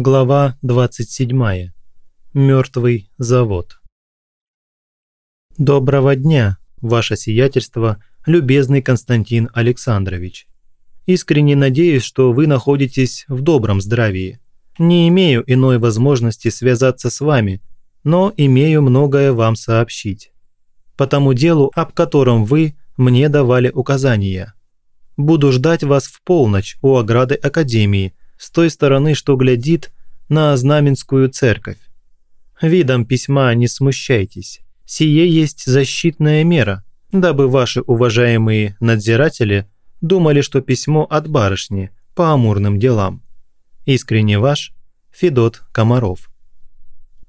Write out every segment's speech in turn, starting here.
Глава 27. Мертвый завод. Доброго дня, ваше сиятельство, любезный Константин Александрович. Искренне надеюсь, что вы находитесь в добром здравии. Не имею иной возможности связаться с вами, но имею многое вам сообщить. По тому делу, об котором вы мне давали указания. Буду ждать вас в полночь у ограды Академии – с той стороны, что глядит на Знаменскую церковь. Видом письма не смущайтесь. Сие есть защитная мера, дабы ваши уважаемые надзиратели думали, что письмо от барышни по амурным делам. Искренне ваш Федот Комаров.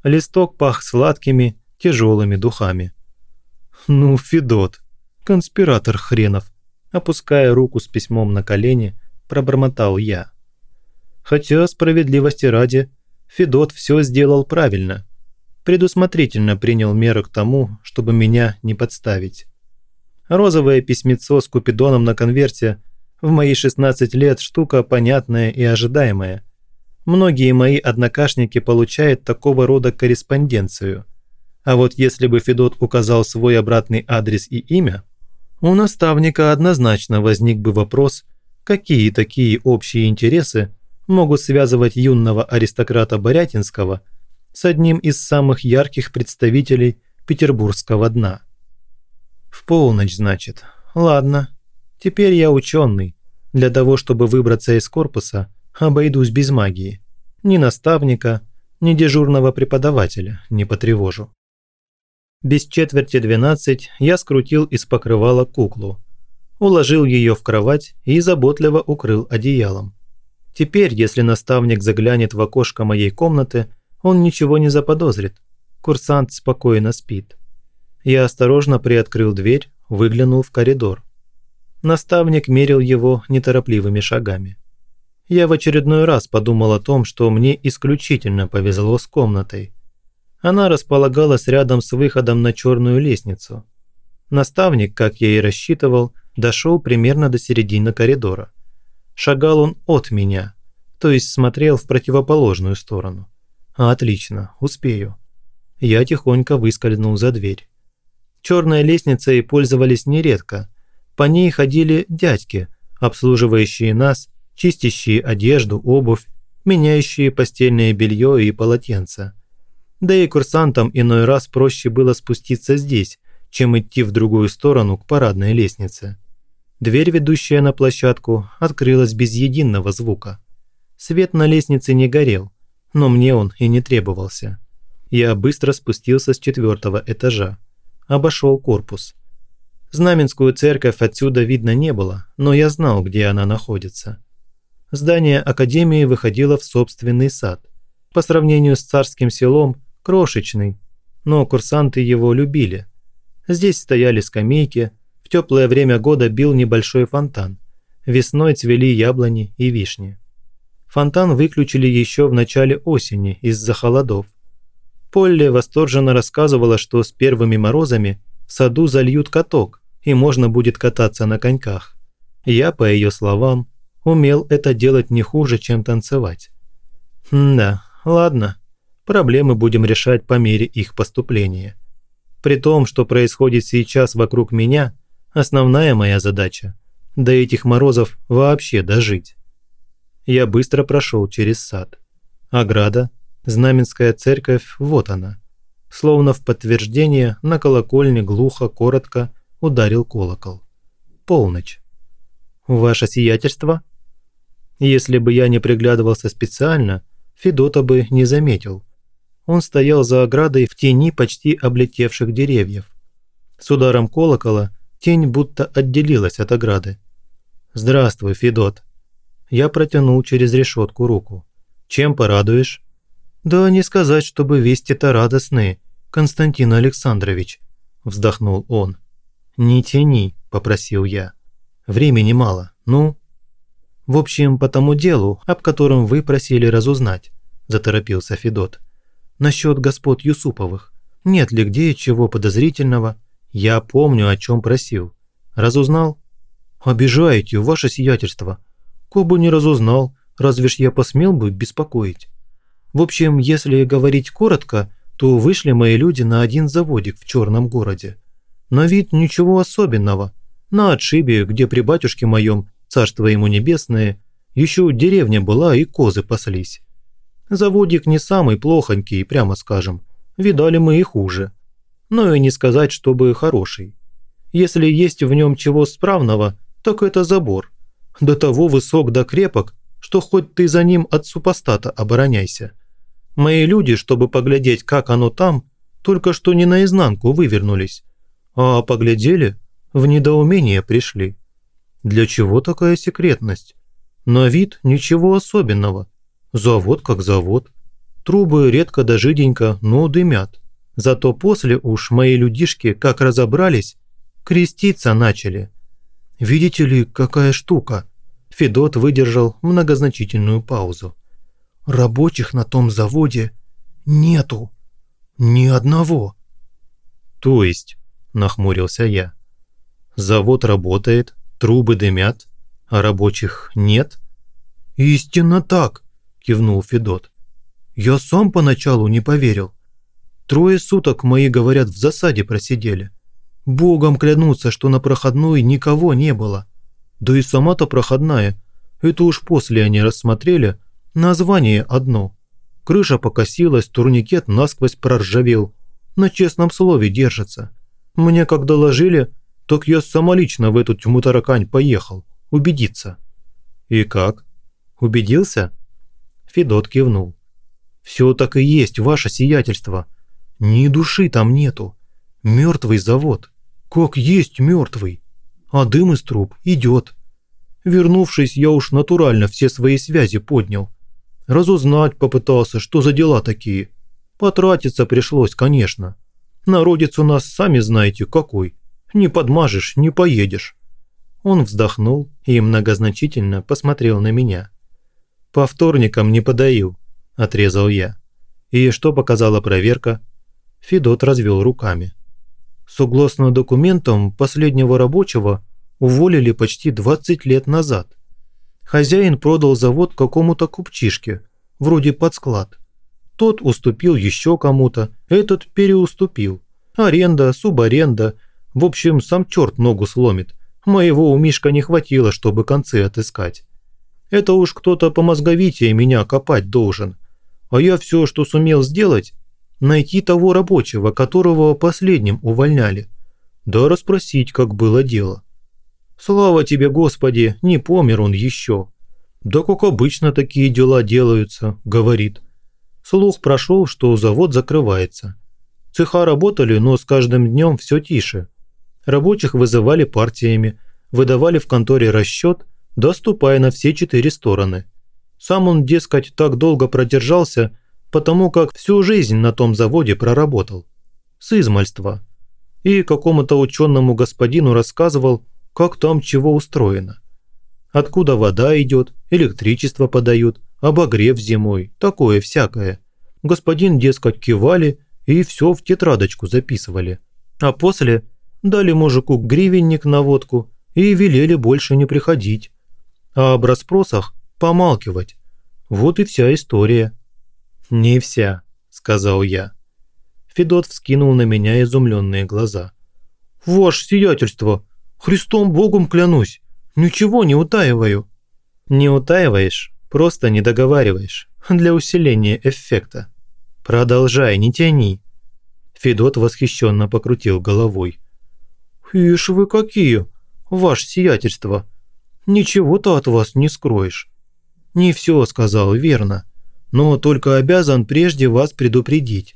Листок пах сладкими, тяжелыми духами. Ну, Федот, конспиратор хренов. Опуская руку с письмом на колени, пробормотал я. Хотя, справедливости ради, Федот все сделал правильно. Предусмотрительно принял меры к тому, чтобы меня не подставить. Розовое письмецо с купидоном на конверте в мои 16 лет штука понятная и ожидаемая. Многие мои однокашники получают такого рода корреспонденцию. А вот если бы Федот указал свой обратный адрес и имя, у наставника однозначно возник бы вопрос, какие такие общие интересы могут связывать юного аристократа Борятинского с одним из самых ярких представителей петербургского дна. В полночь, значит. Ладно. Теперь я ученый. Для того, чтобы выбраться из корпуса, обойдусь без магии. Ни наставника, ни дежурного преподавателя не потревожу. Без четверти двенадцать я скрутил из покрывала куклу, уложил ее в кровать и заботливо укрыл одеялом. Теперь, если наставник заглянет в окошко моей комнаты, он ничего не заподозрит. Курсант спокойно спит. Я осторожно приоткрыл дверь, выглянул в коридор. Наставник мерил его неторопливыми шагами. Я в очередной раз подумал о том, что мне исключительно повезло с комнатой. Она располагалась рядом с выходом на черную лестницу. Наставник, как я и рассчитывал, дошел примерно до середины коридора. Шагал он от меня, то есть смотрел в противоположную сторону. Отлично, успею. Я тихонько выскользнул за дверь. Черной лестницей пользовались нередко. По ней ходили дядьки, обслуживающие нас, чистящие одежду, обувь, меняющие постельное белье и полотенца. Да и курсантам иной раз проще было спуститься здесь, чем идти в другую сторону к парадной лестнице. Дверь, ведущая на площадку, открылась без единого звука. Свет на лестнице не горел, но мне он и не требовался. Я быстро спустился с четвертого этажа. Обошел корпус. Знаменскую церковь отсюда видно не было, но я знал, где она находится. Здание академии выходило в собственный сад. По сравнению с царским селом, крошечный, но курсанты его любили. Здесь стояли скамейки, в теплое время года бил небольшой фонтан. Весной цвели яблони и вишни. Фонтан выключили еще в начале осени из-за холодов. Полли восторженно рассказывала, что с первыми морозами в саду зальют каток, и можно будет кататься на коньках. Я, по ее словам, умел это делать не хуже, чем танцевать. да, ладно, проблемы будем решать по мере их поступления. При том, что происходит сейчас вокруг меня, Основная моя задача – до этих морозов вообще дожить. Я быстро прошел через сад. Ограда, Знаменская церковь, вот она. Словно в подтверждение на колокольне глухо, коротко ударил колокол. Полночь. «Ваше сиятельство?» Если бы я не приглядывался специально, Федота бы не заметил. Он стоял за оградой в тени почти облетевших деревьев. С ударом колокола Тень будто отделилась от ограды. «Здравствуй, Федот». Я протянул через решетку руку. «Чем порадуешь?» «Да не сказать, чтобы вести-то радостные, Константин Александрович», – вздохнул он. «Не тяни», – попросил я. «Времени мало, ну?» «В общем, по тому делу, об котором вы просили разузнать», – заторопился Федот. «Насчет господ Юсуповых. Нет ли где чего подозрительного?» «Я помню, о чем просил. Разузнал?» «Обижаете, ваше сиятельство. Кобу не разузнал, разве ж я посмел бы беспокоить?» В общем, если говорить коротко, то вышли мои люди на один заводик в черном городе. На вид ничего особенного. На отшибе, где при батюшке моем, царство ему небесное, еще деревня была и козы паслись. Заводик не самый плохонький, прямо скажем. Видали мы и хуже. Но и не сказать, чтобы хороший. Если есть в нем чего справного, так это забор. До того высок да крепок, что хоть ты за ним от супостата обороняйся. Мои люди, чтобы поглядеть, как оно там, только что не наизнанку вывернулись, а поглядели, в недоумение пришли. Для чего такая секретность? На вид ничего особенного. Завод как завод. Трубы редко да жиденько, но дымят. Зато после уж мои людишки, как разобрались, креститься начали. Видите ли, какая штука? Федот выдержал многозначительную паузу. Рабочих на том заводе нету. Ни одного. То есть, нахмурился я. Завод работает, трубы дымят, а рабочих нет? Истинно так, кивнул Федот. Я сам поначалу не поверил. Трое суток мои, говорят, в засаде просидели. Богом клянутся, что на проходной никого не было. Да и сама-то проходная. Это уж после они рассмотрели. Название одно. Крыша покосилась, турникет насквозь проржавел. На честном слове держится. Мне как доложили, так я самолично в эту тьму таракань поехал. Убедиться. И как? Убедился? Федот кивнул. Все так и есть, ваше сиятельство. Ни души там нету. Мертвый завод. Как есть мертвый а дым из труб идет. Вернувшись, я уж натурально все свои связи поднял. Разузнать попытался, что за дела такие. Потратиться пришлось, конечно. Народец у нас, сами знаете, какой. Не подмажешь, не поедешь. Он вздохнул и многозначительно посмотрел на меня. «По вторникам не подаю», – отрезал я. «И что показала проверка?» Федот развел руками. Согласно документам, последнего рабочего уволили почти 20 лет назад. Хозяин продал завод какому-то купчишке, вроде под склад. Тот уступил еще кому-то, этот переуступил. Аренда, субаренда, в общем, сам черт ногу сломит. Моего у Мишка не хватило, чтобы концы отыскать. Это уж кто-то по мозговитее меня копать должен. А я все, что сумел сделать, найти того рабочего, которого последним увольняли, да расспросить, как было дело. Слава тебе, Господи, не помер он еще. Да как обычно такие дела делаются, говорит. Слух прошел, что завод закрывается. Цеха работали, но с каждым днем все тише. Рабочих вызывали партиями, выдавали в конторе расчет, доступая на все четыре стороны. Сам он, дескать, так долго продержался, потому как всю жизнь на том заводе проработал. С измальства. И какому-то ученому господину рассказывал, как там чего устроено. Откуда вода идет, электричество подают, обогрев зимой, такое всякое. Господин, дескать, кивали и все в тетрадочку записывали. А после дали мужику гривенник на водку и велели больше не приходить. А об расспросах помалкивать. Вот и вся история. «Не вся», – сказал я. Федот вскинул на меня изумленные глаза. «Ваше сиятельство! Христом Богом клянусь! Ничего не утаиваю!» «Не утаиваешь, просто не договариваешь. Для усиления эффекта. Продолжай, не тяни!» Федот восхищенно покрутил головой. «Ишь вы какие! Ваше сиятельство! Ничего-то от вас не скроешь!» «Не все сказал, верно но только обязан прежде вас предупредить.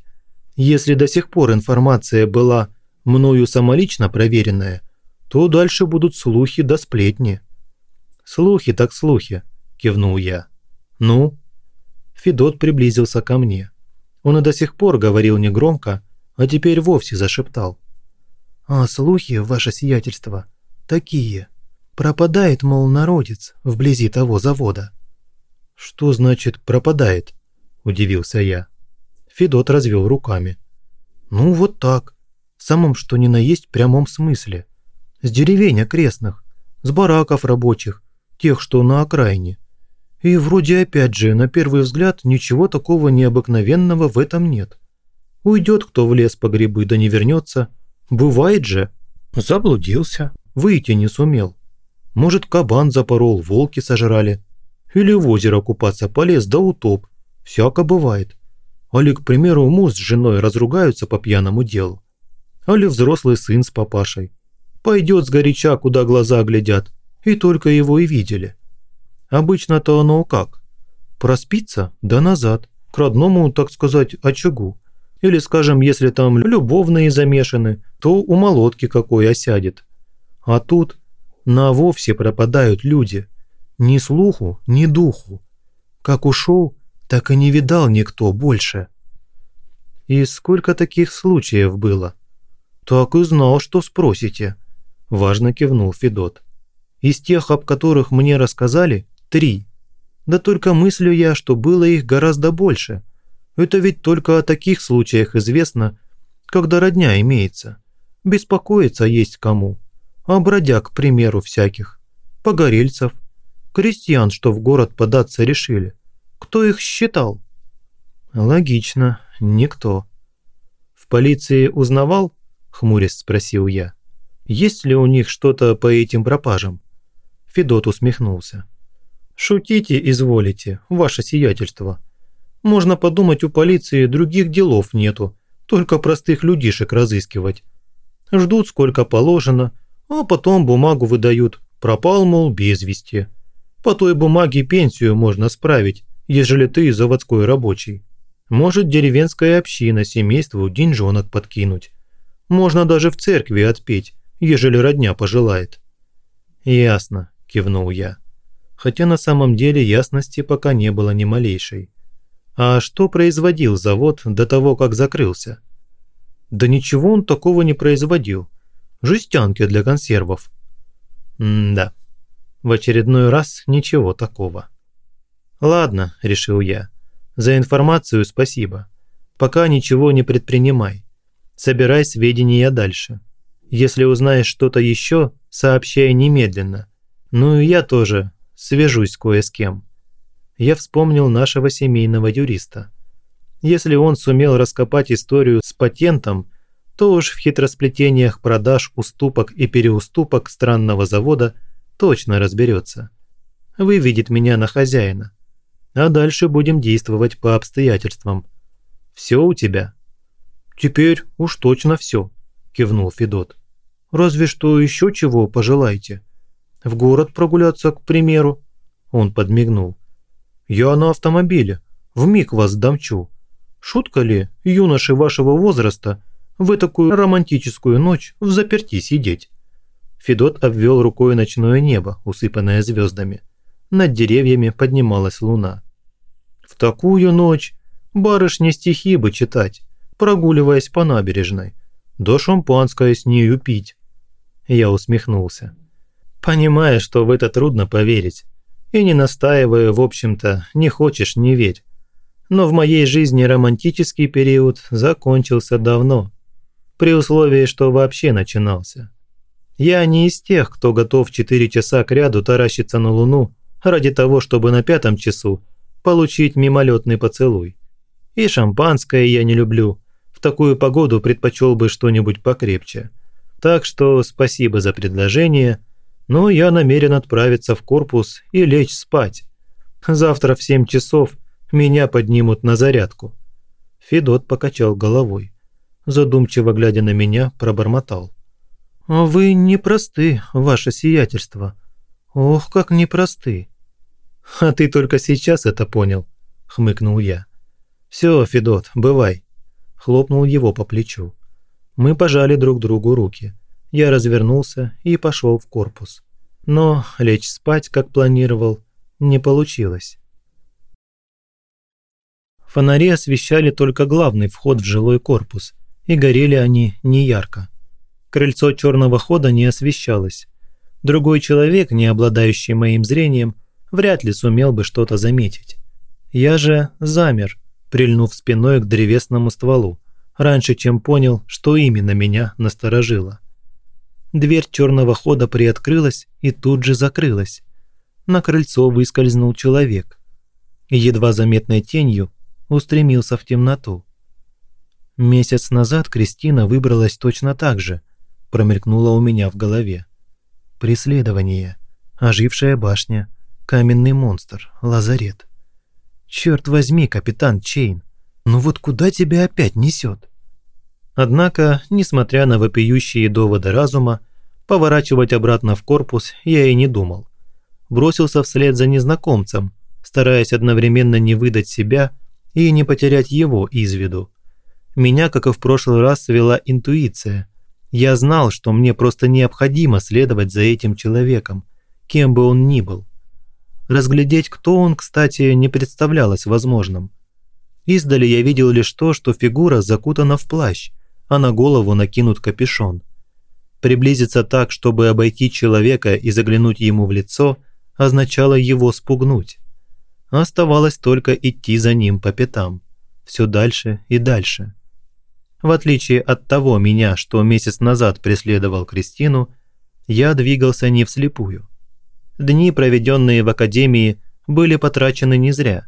Если до сих пор информация была мною самолично проверенная, то дальше будут слухи да сплетни». «Слухи так слухи», – кивнул я. «Ну?» Федот приблизился ко мне. Он и до сих пор говорил негромко, а теперь вовсе зашептал. «А слухи, ваше сиятельство, такие. Пропадает, мол, народец вблизи того завода. «Что значит пропадает?» – удивился я. Федот развел руками. «Ну вот так. В самом что ни на есть прямом смысле. С деревень окрестных, с бараков рабочих, тех, что на окраине. И вроде опять же, на первый взгляд, ничего такого необыкновенного в этом нет. Уйдет кто в лес по грибы, да не вернется. Бывает же. Заблудился, выйти не сумел. Может, кабан запорол, волки сожрали. Или в озеро купаться полез, да утоп. Всяко бывает. Али, к примеру, муж с женой разругаются по пьяному делу. Али взрослый сын с папашей. Пойдет сгоряча, куда глаза глядят, и только его и видели. Обычно-то оно как? Проспится, да назад, к родному, так сказать, очагу. Или, скажем, если там любовные замешаны, то у молотки какой осядет. А тут на вовсе пропадают люди. Ни слуху, ни духу. Как ушел, так и не видал никто больше. И сколько таких случаев было? Так и знал, что спросите. Важно кивнул Федот. Из тех, об которых мне рассказали, Три. Да только мыслю я, что было их гораздо больше. Это ведь только о таких случаях известно, когда родня имеется. Беспокоиться есть кому. А бродяг, к примеру, всяких. Погорельцев. Крестьян, что в город податься решили. Кто их считал? Логично, никто. В полиции узнавал? Хмурясь спросил я. Есть ли у них что-то по этим пропажам? Федот усмехнулся. «Шутите, изволите, ваше сиятельство. Можно подумать, у полиции других делов нету, только простых людишек разыскивать. Ждут сколько положено, а потом бумагу выдают, пропал, мол, без вести. По той бумаге пенсию можно справить, ежели ты заводской рабочий. Может деревенская община семейству деньжонок подкинуть. Можно даже в церкви отпеть, ежели родня пожелает». «Ясно», – кивнул я хотя на самом деле ясности пока не было ни малейшей. А что производил завод до того, как закрылся? Да ничего он такого не производил. Жестянки для консервов. М-да. В очередной раз ничего такого. Ладно, решил я. За информацию спасибо. Пока ничего не предпринимай. Собирай сведения дальше. Если узнаешь что-то еще, сообщай немедленно. Ну и я тоже свяжусь кое с кем. Я вспомнил нашего семейного юриста. Если он сумел раскопать историю с патентом, то уж в хитросплетениях продаж, уступок и переуступок странного завода точно разберется. Выведет меня на хозяина. А дальше будем действовать по обстоятельствам. Все у тебя? Теперь уж точно все, кивнул Федот. Разве что еще чего пожелаете. В город прогуляться, к примеру?» Он подмигнул. «Я на автомобиле. Вмиг вас дамчу. Шутка ли, юноши вашего возраста, в такую романтическую ночь в заперти сидеть?» Федот обвел рукой ночное небо, усыпанное звездами. Над деревьями поднималась луна. «В такую ночь барышне стихи бы читать, прогуливаясь по набережной. Да шампанское с нею пить». Я усмехнулся. Понимая, что в это трудно поверить. И не настаивая, в общем-то, не хочешь – не верь. Но в моей жизни романтический период закончился давно. При условии, что вообще начинался. Я не из тех, кто готов 4 часа к ряду таращиться на Луну ради того, чтобы на пятом часу получить мимолетный поцелуй. И шампанское я не люблю. В такую погоду предпочел бы что-нибудь покрепче. Так что спасибо за предложение – но я намерен отправиться в корпус и лечь спать. Завтра в 7 часов меня поднимут на зарядку». Федот покачал головой. Задумчиво глядя на меня, пробормотал. «Вы непросты, ваше сиятельство. Ох, как непросты». «А ты только сейчас это понял», – хмыкнул я. «Все, Федот, бывай», – хлопнул его по плечу. Мы пожали друг другу руки я развернулся и пошел в корпус. Но лечь спать, как планировал, не получилось. Фонари освещали только главный вход в жилой корпус, и горели они неярко. Крыльцо черного хода не освещалось. Другой человек, не обладающий моим зрением, вряд ли сумел бы что-то заметить. Я же замер, прильнув спиной к древесному стволу, раньше чем понял, что именно меня насторожило. Дверь черного хода приоткрылась и тут же закрылась. на крыльцо выскользнул человек. Едва заметной тенью устремился в темноту. Месяц назад Кристина выбралась точно так же, промелькнула у меня в голове. Преследование, ожившая башня, каменный монстр, лазарет. Черт возьми, капитан Чейн, ну вот куда тебя опять несет? Однако, несмотря на вопиющие доводы разума, поворачивать обратно в корпус я и не думал. Бросился вслед за незнакомцем, стараясь одновременно не выдать себя и не потерять его из виду. Меня, как и в прошлый раз, свела интуиция. Я знал, что мне просто необходимо следовать за этим человеком, кем бы он ни был. Разглядеть, кто он, кстати, не представлялось возможным. Издали я видел лишь то, что фигура закутана в плащ, а на голову накинут капюшон. Приблизиться так, чтобы обойти человека и заглянуть ему в лицо, означало его спугнуть. Оставалось только идти за ним по пятам, все дальше и дальше. В отличие от того меня, что месяц назад преследовал Кристину, я двигался не вслепую. Дни, проведенные в академии, были потрачены не зря.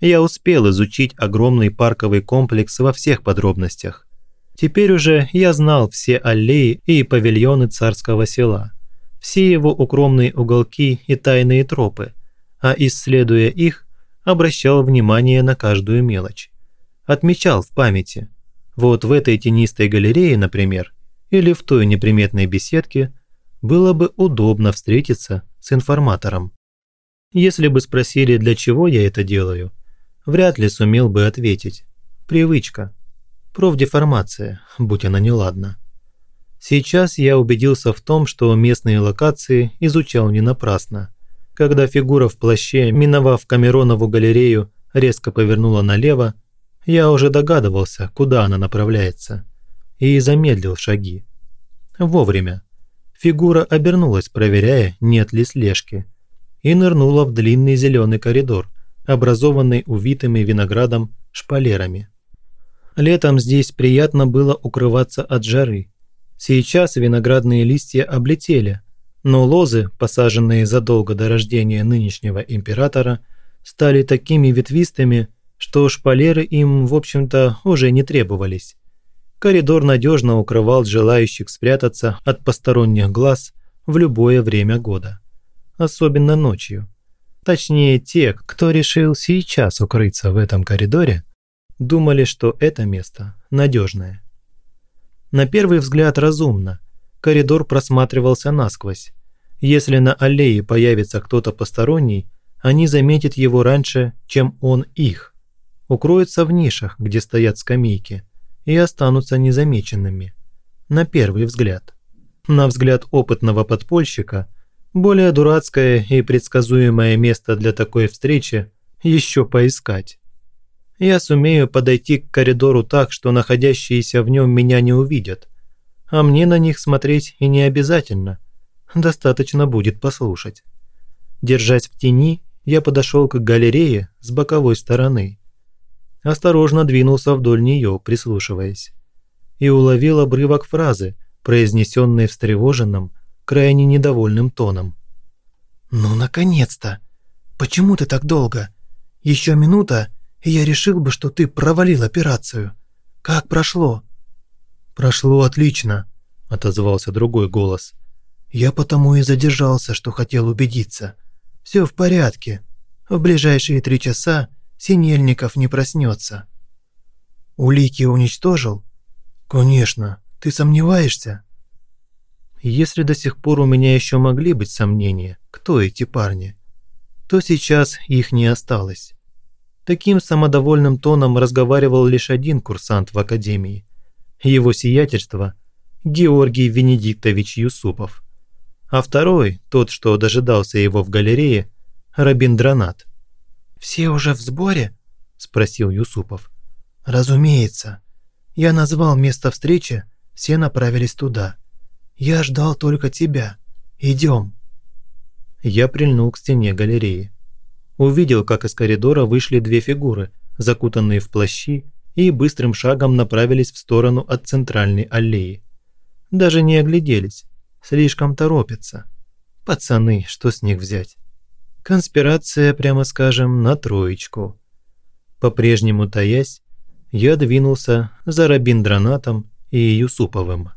Я успел изучить огромный парковый комплекс во всех подробностях. Теперь уже я знал все аллеи и павильоны царского села, все его укромные уголки и тайные тропы, а исследуя их, обращал внимание на каждую мелочь. Отмечал в памяти – вот в этой тенистой галерее, например, или в той неприметной беседке, было бы удобно встретиться с информатором. Если бы спросили, для чего я это делаю, вряд ли сумел бы ответить. Привычка. Профдеформация, будь она неладна. Сейчас я убедился в том, что местные локации изучал не напрасно. Когда фигура в плаще, миновав Камеронову галерею, резко повернула налево, я уже догадывался, куда она направляется, и замедлил шаги. Вовремя. Фигура обернулась, проверяя, нет ли слежки, и нырнула в длинный зеленый коридор, образованный увитыми виноградом шпалерами. Летом здесь приятно было укрываться от жары. Сейчас виноградные листья облетели, но лозы, посаженные задолго до рождения нынешнего императора, стали такими ветвистыми, что шпалеры им, в общем-то, уже не требовались. Коридор надежно укрывал желающих спрятаться от посторонних глаз в любое время года. Особенно ночью. Точнее, те, кто решил сейчас укрыться в этом коридоре, думали, что это место надежное. На первый взгляд разумно. Коридор просматривался насквозь. Если на аллее появится кто-то посторонний, они заметят его раньше, чем он их укроются в нишах, где стоят скамейки, и останутся незамеченными. На первый взгляд. На взгляд опытного подпольщика, более дурацкое и предсказуемое место для такой встречи еще поискать. Я сумею подойти к коридору так, что находящиеся в нем меня не увидят, а мне на них смотреть и не обязательно, достаточно будет послушать. Держась в тени, я подошел к галерее с боковой стороны осторожно двинулся вдоль нее, прислушиваясь. И уловил обрывок фразы, произнесенной встревоженным, крайне недовольным тоном. «Ну, наконец-то! Почему ты так долго? Еще минута, и я решил бы, что ты провалил операцию. Как прошло?» «Прошло отлично», – отозвался другой голос. «Я потому и задержался, что хотел убедиться. Все в порядке. В ближайшие три часа Синельников не проснется. Улики уничтожил? Конечно. Ты сомневаешься? Если до сих пор у меня еще могли быть сомнения, кто эти парни, то сейчас их не осталось. Таким самодовольным тоном разговаривал лишь один курсант в академии. Его сиятельство – Георгий Венедиктович Юсупов. А второй, тот, что дожидался его в галерее – Рабиндранат. «Все уже в сборе?» – спросил Юсупов. «Разумеется. Я назвал место встречи, все направились туда. Я ждал только тебя. Идем». Я прильнул к стене галереи. Увидел, как из коридора вышли две фигуры, закутанные в плащи, и быстрым шагом направились в сторону от центральной аллеи. Даже не огляделись, слишком торопятся. Пацаны, что с них взять? Конспирация, прямо скажем, на троечку. По-прежнему таясь, я двинулся за Рабиндранатом и Юсуповым.